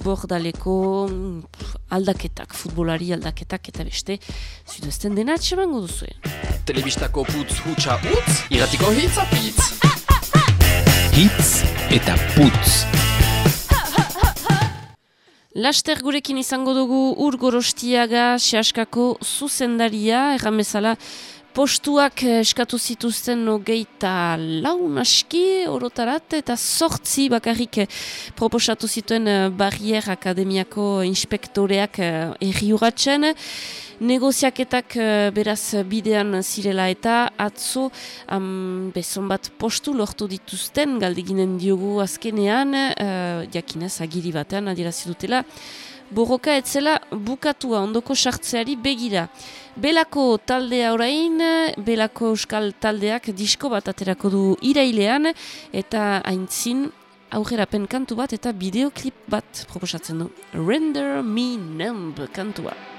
bordaleko pff, aldaketak, futbolari aldaketak eta beste zudoesten dena atxemango duzu. Telebistako putz hutsa utz, iratiko hitz apitz. Hitz eta putz. Laster gurekin izango dugu ur gorostiaga sehaskako zuzendaria, erran bezala postuak eh, eskatu zituzten nogeita laun aski orotarat eta sortzi bakarrik eh, proposatu zituen eh, Barrier Akademiako inspektoreak erri uratzen. Negoziaketak beraz bidean zirela eta atzo um, bezon bat postu lortu dituzten galdeginen diogu azkenean, uh, jakinez agiri batean adierazi dutela, borroka etzela bukatua ondoko sartzeari begira. Belako taldea orain, Belako euskal taldeak disko bat aterako du irailean eta haintzin aurrerapen kantu bat eta bideoklip bat proposatzen du. Render me numb kantua.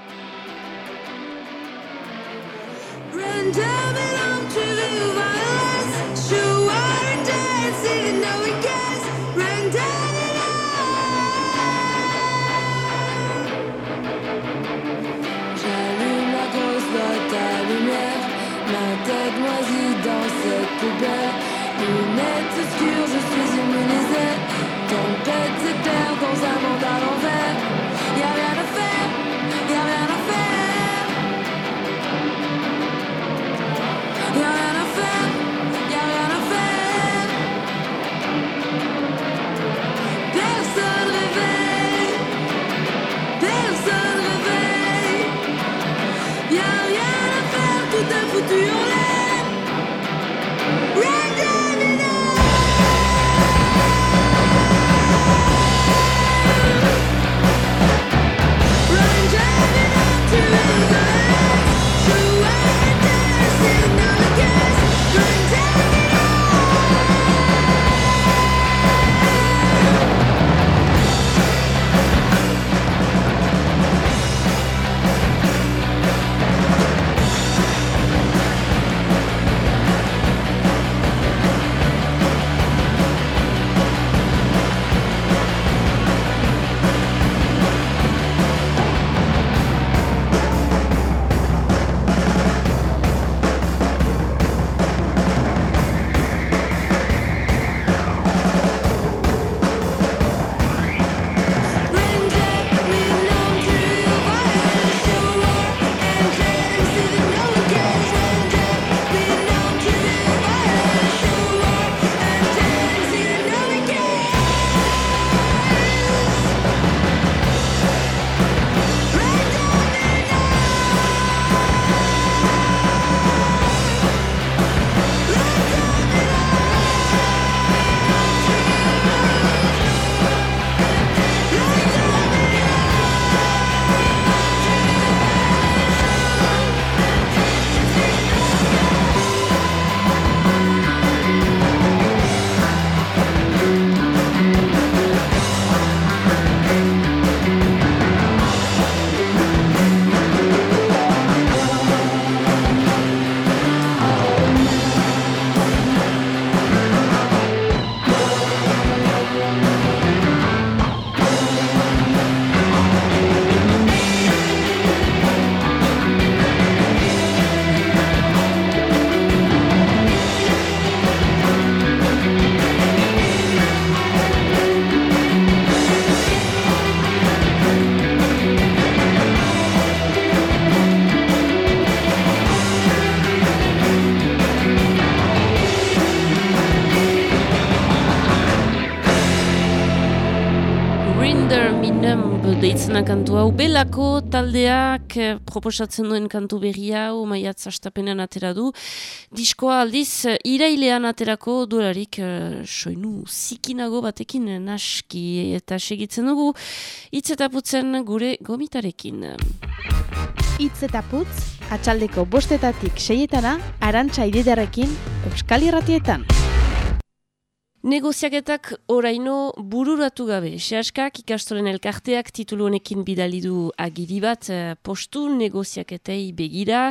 Deitzena kantu hau belako taldeak eh, proposatzen duen kantu berri hau maiatz astapenean atera du. Diskoa aldiz eh, irailean aterako duelarik eh, soinu zikinago batekin naski eta segitzen dugu hitz eta putzen gure gomitarekin. Itz eta putz, atxaldeko bostetatik seietana, arantxa ididarekin, Euskal Irratietan. Negoziaketak oraino bururatu gabe. Sehaskak ikastoren elkarteak titulu honekin bidali du agiri bat eh, postu negoziaketei begira.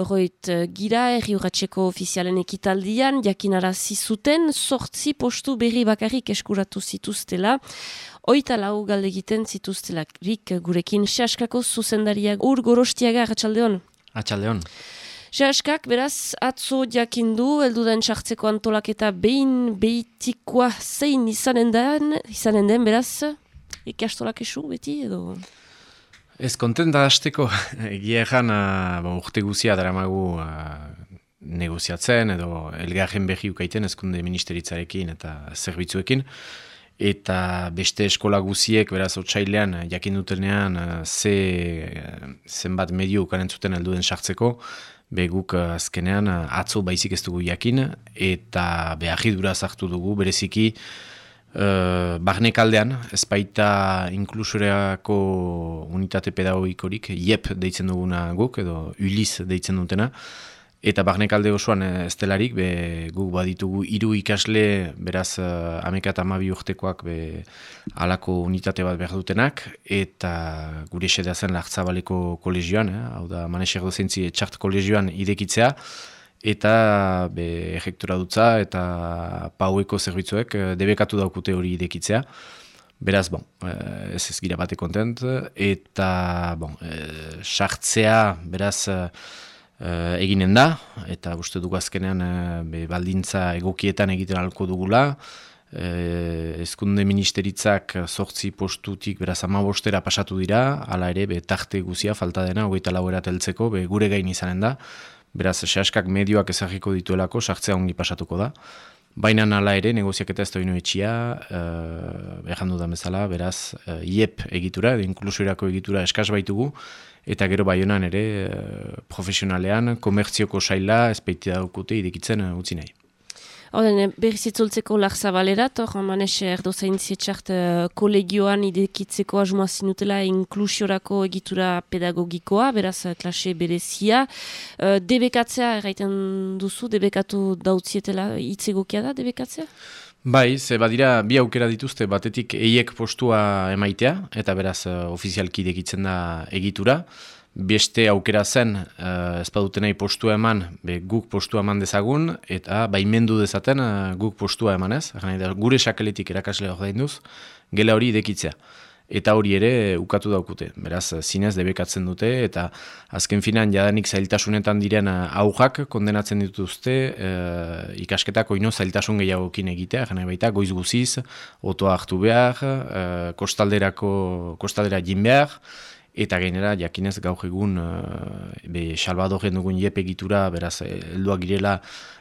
Horroit eh, gira erri ofizialen ekitaldian jakinara zizuten sortzi postu berri bakarrik eskuratu zituztela. Oita lau galde egiten zituztelarik gurekin sehaskako zuzendariak ur gorostiaga, atxaldeon? Atxaldeon. Jaskak, beraz, atzo jakindu, eldu den sartzeko antolaketa behin behitikoa zein izanen den, izanen den, beraz, ikastolak esu, beti, edo? Ez kontenta hasteko, egia egan, uh, urte guzia dara magu uh, negoziatzen, edo elgarren behi ukaiten ezkunde ministeritzarekin eta zerbitzuekin, eta beste eskola guziek, beraz, otxailean, jakin dutenean, uh, ze, zenbat medio ukaren zuten eldu den sartzeko, beguk eh, azkenean eh, atzo baizik ez dugu jakin eta behagidura zartu dugu bereziki uh, barnekaldean ez baita inklusoreako unitate pedagogikorik IEP deitzen duguna guk edo ULIZ deitzen dutena Eta barnek alde osoan ez delarik, be, guk baditugu hiru ikasle, beraz, uh, eta amabi urtekoak be, alako unitate bat behar dutenak, eta gure eseda zen lahtzabaleko kolegioan, eh, hau da, maneser dozentzi txart kolegioan idekitzea, eta be, ejektura dutza, eta paueko zerbitzuek eh, debekatu daukute hori idekitzea. Beraz, bon, eh, ez ez gira bate kontent, eta, bon, sartzea, beraz, uh, eginen da, eta uste dugu azkenean uh, baldintza egokietan egiten alko dugula. Uh, ezkunde ministeritzak sortzi postutik beraz amabostera pasatu dira, hala ere be tarte guzia falta dena, hogeita lauera teltzeko, be gure gain izanen da. Beraz, sehaskak medioak ezagiko dituelako, sartzea ongi pasatuko da. Baina nala ere, negoziaketa ez doinu etxia, uh, dudan bezala, beraz, uh, IEP egitura, inklusioerako egitura eskaz baitugu, eta gero baionan ere uh, profesionalean, komertzioko saila, ezpeiti daukute idikitzen uh, utzi nahi. Horren, berriz itzultzeko larzabalerat, hor, manez, erdo zain zietxart uh, kolegioan idekitzeko asmoa zinutela inklusiorako egitura pedagogikoa, beraz, klase berezia. Uh, debekatzea, erraiten duzu, debekatu dautzietela, itzegokia da, debekatzea? Bai, ze badira bi aukera dituzte batetik eiek postua emaitea, eta beraz uh, ofizialki dekitzen da egitura. Beste aukera zen, uh, ez badutenei postua eman, be, guk postua eman dezagun, eta baimendu dezaten uh, guk postua eman ez. Gure sakeletik erakasle hori duz, gela hori dekitzea eta hori ere ukatu daukute. Beraz, zinez debekatzen dute, eta azken finan jadanik zailtasunetan diren aujak kondenatzen dituzte e, ikasketako ino zailtasun gehiagokin egitea, jena baita, goiz guziz, otoa hartu behar, e, kostalderako, kostaldera jin behar, eta gainera jakinez gaur egun e, be Salvador dugun jep egitura, beraz, helduak girela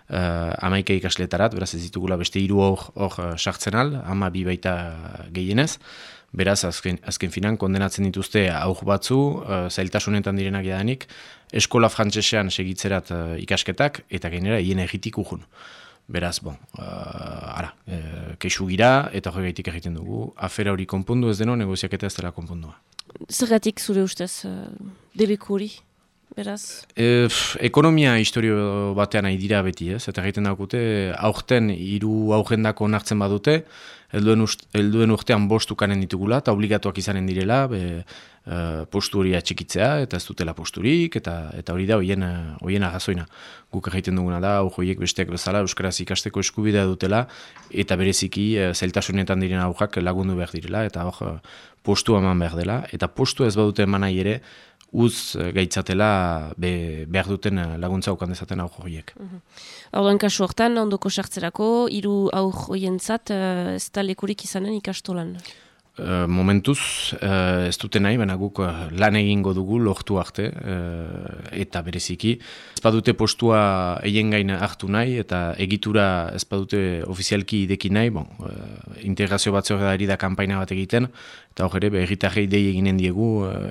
uh, amaika ikasletarat, beraz ez ditugula beste hiru hor sartzen al, ama bi baita gehienez, Beraz, azken, azken finan, kondenatzen dituzte auk batzu, uh, zailtasunetan direnak jadanik, eskola frantsesean segitzerat uh, ikasketak, eta gainera, hien egitik ujun. Beraz, bon, uh, ara, uh, keixu gira, eta hori gaitik egiten dugu, afera hori konpondu ez deno, negoziaketa ez dela konpondua. Zergatik zure ustez, uh, debeku hori? Beraz? E, ekonomia historio batean nahi dira beti, ez? Eta egiten daukute, aurten hiru aurrendako onartzen badute, helduen, helduen urtean bostukanen ditugula, eta obligatuak izanen direla, be, uh, postu hori atxikitzea, eta ez dutela posturik, eta eta hori da, hoien, hoien agazoina. Guk egiten duguna da, horiek besteak bezala, Euskaraz ikasteko eskubidea dutela, eta bereziki, uh, zailtasunetan diren aurrak lagundu behar direla, eta hor, postu eman behar dela, eta postu ez badute eman nahi ere, uz eh, gaitzatela be, behar duten eh, laguntza ukan dezaten aur horiek. Horren kasu hortan, ondoko sartzerako, hiru aur horien zat, eh, ez da lekurik izanen ikastolan? Uh, momentuz, uh, ez dute nahi, baina guk lan egingo dugu lortu arte, eta bereziki. Ez badute postua eien gain hartu nahi, eta egitura ez badute ofizialki ideki nahi, bon, integrazio bat da kampaina bat egiten, Eta hor ere, berritarrei dei eginen diegu,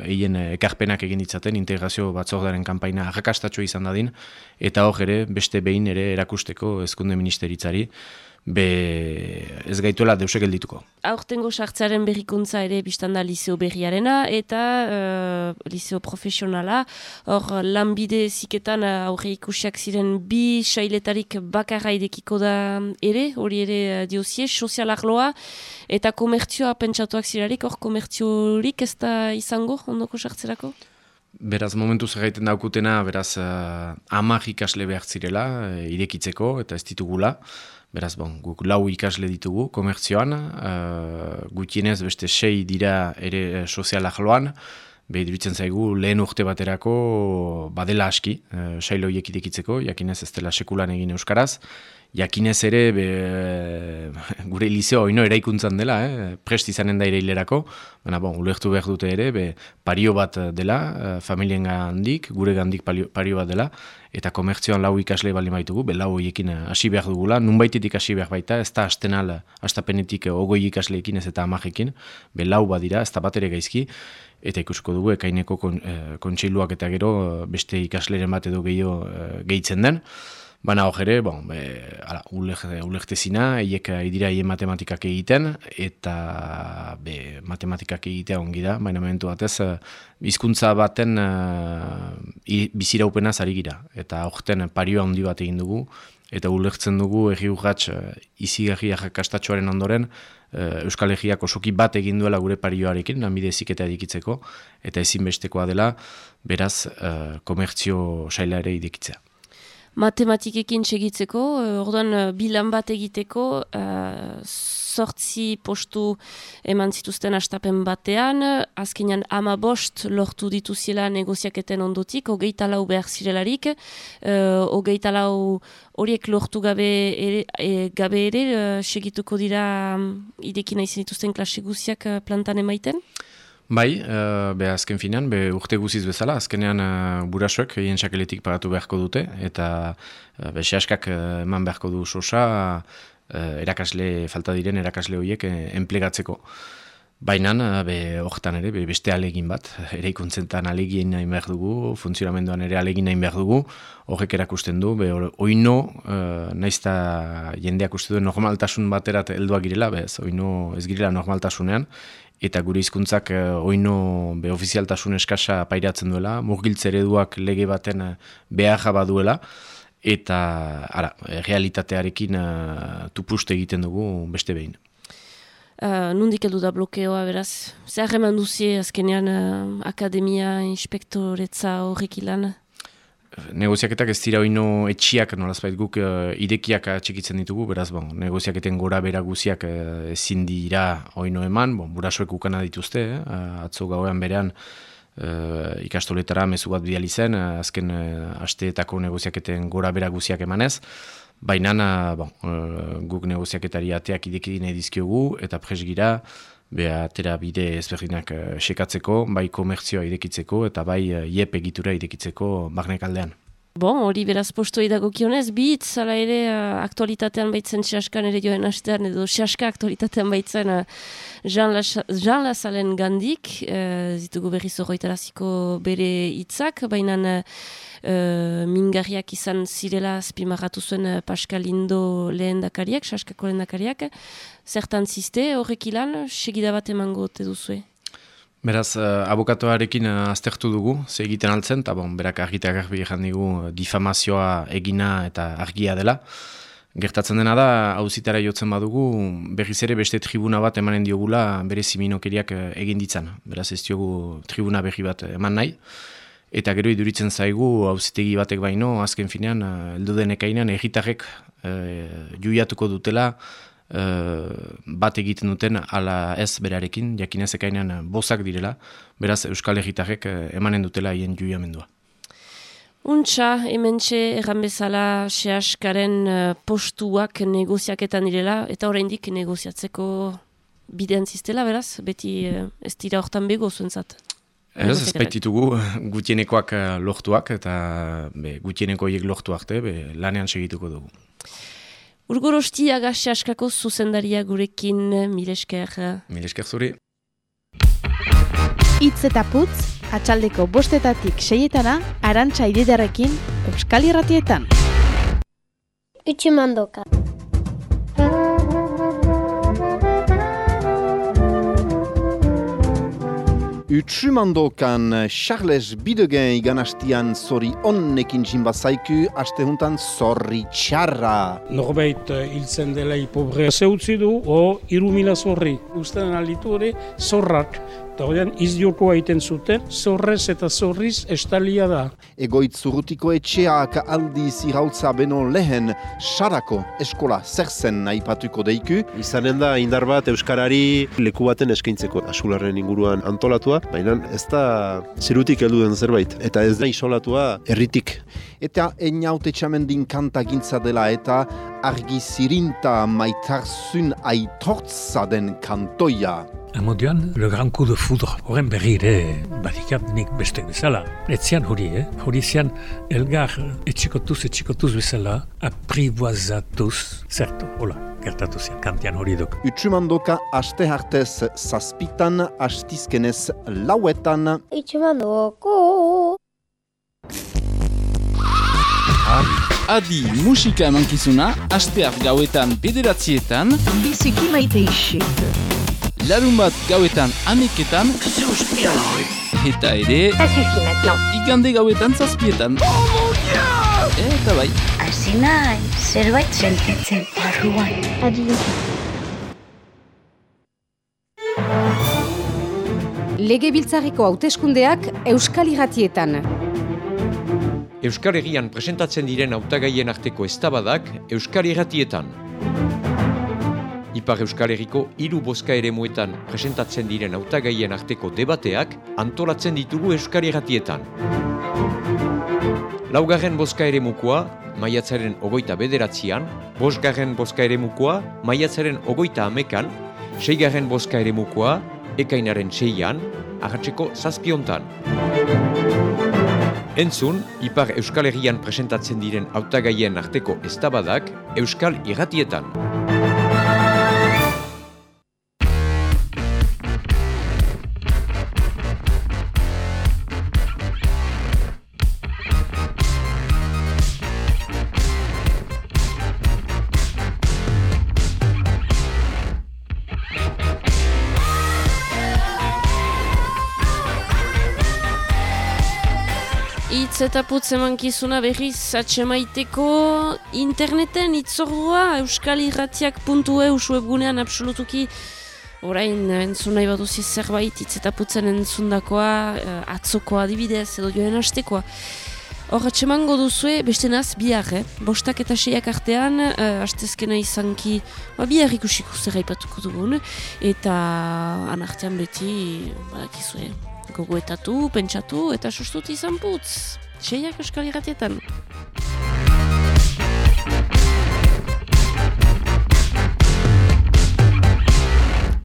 egin eh, ekarpenak egin ditzaten, integrazio batzordaren kanpaina arrakastatxo izan dadin, eta hor ere, beste behin ere erakusteko ezkunde ministeritzari, be ez gaituela deusek geldituko. Aurtengo sartzaren berrikuntza ere biztanda liceo berriarena eta uh, liceo profesionala. Hor lanbide ziketan uh, aurre ikusiak ziren bi sailetarik bakarra idekiko da ere, hori ere uh, diozie, sozialak loa eta komertzioa pentsatuak zirarik, hor komertziorik ez da izango ondoko sartzerako? Beraz, momentu zerraiten daukutena, beraz, uh, amak ikasle behar zirela, uh, irekitzeko, eta ez ditugula. Beraz, bon, guk lau ikasle ditugu komertzioan, uh, gutienez beste sei dira ere uh, sozialak loan, behiduritzen zaigu lehen urte baterako badela aski, uh, sailo idekitzeko, jakinez ez dela sekulan egin euskaraz, jakinez ere be, gure lizeo oino eraikuntzan dela, eh? prest izanen da ere hilerako, baina bon, ulertu behar dute ere, be, pario bat dela, uh, familien gandik, gure gandik pario bat dela, eta komertzioan lau ikasle bali baitugu, be lau hoiekin hasi behar dugula, nunbaitetik hasi behar baita, ez da astenal, astapenetik ogoi ikasleekin ez eta amajekin, be lau badira, ez da bat ere gaizki, eta ikusko dugu ekaineko kon, eh, kontseiluak eta gero beste ikasleren bat edo gehiago eh, gehitzen den. Baina hor ere, bon, be, ala, ulektezina, eiek idira eien matematikak egiten, eta be, matematikak egitea ongi da, baina momentu batez, hizkuntza baten uh, bizira upena zari gira. Eta horten parioa handi bat egin dugu, eta ulektzen dugu erri urratx uh, izi kastatxoaren ondoren, Euskal Herriak osoki bat egin duela gure parioarekin, lanbide eziketa edikitzeko, eta ezinbestekoa dela, beraz, komertzio saila ere idikitzea matematikekin segitzeko, uh, orduan uh, bilan bat egiteko, uh, sortzi postu eman zituzten astapen batean, azkenean ama bost lortu dituziela negoziaketen ondotik, hogeita lau behar zirelarik, uh, hogeita lau horiek lortu gabe ere, e, gabe ere uh, segituko dira um, idekina izan dituzten klase guziak plantan emaiten? Bai, uh, be azken finean, be urte guziz bezala, azkenean uh, burasuek hien sakeletik pagatu beharko dute, eta uh, be sehaskak uh, eman beharko du sosa uh, erakasle, falta diren erakasle horiek enplegatzeko. Baina, be, horretan ere, be, beste alegin bat, ere ikuntzentan alegin nahi behar dugu, funtzionamenduan ere alegin nahi behar dugu, horrek erakusten du, be, oino, uh, naizta jendeak uste du normaltasun baterat helduak girela, bez, oino ez girela normaltasunean, eta gure hizkuntzak uh, oino be ofizialtasun eskasa pairatzen duela, murgiltze ereduak lege baten uh, behar baduela, eta ara, realitatearekin uh, tupuste egiten dugu beste behin. Uh, nundik edu da blokeoa, beraz? Zer eman duzie azkenean uh, akademia, inspektoretza horrek ilan? Negoziaketak ez dira oino etxiak nolazpait guk uh, idekiak atxikitzen ditugu, beraz, bon, negoziaketen gora bera guziak uh, ezin dira oino eman, bon, burasoek ukana dituzte, eh? atzo gauean berean uh, ikastoletara mezu bat bidali zen, azken uh, asteetako negoziaketen gora bera guziak emanez, baina bon, uh, guk negoziaketari ateak idekidine dizkiogu, eta presgira, beha atera bide ezberdinak uh, sekatzeko, bai komertzioa idekitzeko eta bai uh, iep egitura idekitzeko magnek aldean. Bon, hori beraz posto idago kionez, bit, zala ere uh, aktualitatean baitzen xaskan ere joen hastean, edo xaska aktualitatean baitzen uh, Jean, Jean Lazalen gandik, uh, zitugu berri zorroitaraziko bere hitzak, baina uh, mingarriak izan zirela spimarratu zuen uh, Pascal Indo lehen dakariak, saskako lehen dakariak. Zertan ziste horrek ilan, segida emango te duzue? Beraz, uh, abokatoarekin uh, aztertu dugu, ze egiten altzen, eta bon, berak argitak argi egin digu difamazioa egina eta argia dela. Gertatzen dena da, hauzitara jotzen badugu, berriz ere beste tribuna bat emanen diogula bere ziminokeriak egin ditzan. Beraz, ez diogu tribuna berri bat eman nahi. Eta gero iduritzen zaigu hauzitegi batek baino, azken finean, eh, heldu denekainan egitarrek e, juiatuko dutela bat egiten duten ala ez berarekin, jakinez ekainan bozak direla, beraz Euskal Egitarrek emanen dutela hien juiamendua. Untxa, hemen txe, erran bezala, sehaskaren postuak negoziaketan direla, eta oraindik negoziatzeko bidean ziztela, beraz, beti ez dira hortan bego zuentzat. Ez, ez baititugu gutienekoak eh, lortuak eta be, gutienekoiek lortu arte be, lanean segituko dugu. Urgorosti agassi askako zuzendaria gurekin, milesker. Milesker zuri. Itz eta putz, atxaldeko bostetatik seietana, arantxa ididarekin, Euskal Irratietan. Utsi mandoka. Utsumandokan Charles Bidegen iganastian zori onnekin jinbazaiku, aste juntan zorri txarra. Norbait eh, hiltzen dela hipobrea zeutzi du, o irumila zorri. Usten alitu ere, zorrak. Eta horrean izdioko egiten zuten, zorrez eta zorriz estalia da. Egoitz zurrutiko etxeak aldiz irautza beno lehen sarako eskola zerzen aipatuko deiku. Izanen da indar bat Euskarari leku baten eskaintzeko asularren inguruan antolatua, baina ez da zerutik heldu den zerbait. Eta ez da isolatua herritik. Eta eniaute txamendin kanta gintza dela eta argi zirinta maitarzun aitortza den kantoia. Amodian, le grand coup de foudre. Horren berri ere, badikat nik bestek bezala. Etzian hori, eh? Hori zian, elgar etxikotuz, etxikotuz bezala, apriboazatuz, zerto, hola, gertatu zian, kantian hori duk. Utsumandoka aste hartez zazpitan, astizkenez lauetan. Itxumandoko. Adi musika emankizuna, asteak gauetan bederatzietan, Biziki maite isek. Larun bat gauetan aneketan, eta ere, igande gauetan zazpietan. Eta bai, Hasi nahi, zerbait sentitzen barruan. Adio. Legebiltzarreko hauteskundeak Euskal Irratietan. Euskal Herrian presentatzen diren hautagaien arteko eztabadak Euskal Irratietan. Ipar Euskal Herriko hiru bozka eremuetan presentatzen diren hautagaien arteko debateak antolatzen ditugu Euskal Irratietan. Laugarren bozka eremukoa, maiatzaren ogoita bederatzean, bosgarren bozka eremukoa, maiatzaren ogoita amekan, seigarren bozka eremukoa, ekainaren seian, ahatzeko zazpiontan. Entzun, Ipar Euskal Herrian presentatzen diren hautagaien arteko eztabadak Euskal Irratietan. Eta putz emankizuna berriz atxemaiteko interneten itzordua euskalirratiak.eus webgunean absolutuki orain entzun nahi baduzi zerbait itz eta putzen entzundakoa eh, atzokoa adibidez edo joen hastekoa. Hor atxemango duzue, beste naz, bihar, eh? Bostak eta seiak artean, uh, astezkena izanki, ba, bihar ikusiko zer aipatuko dugun, eta han artean beti, badakizue, gogoetatu, pentsatu, eta sustut izan putz txeiak euskal irratietan.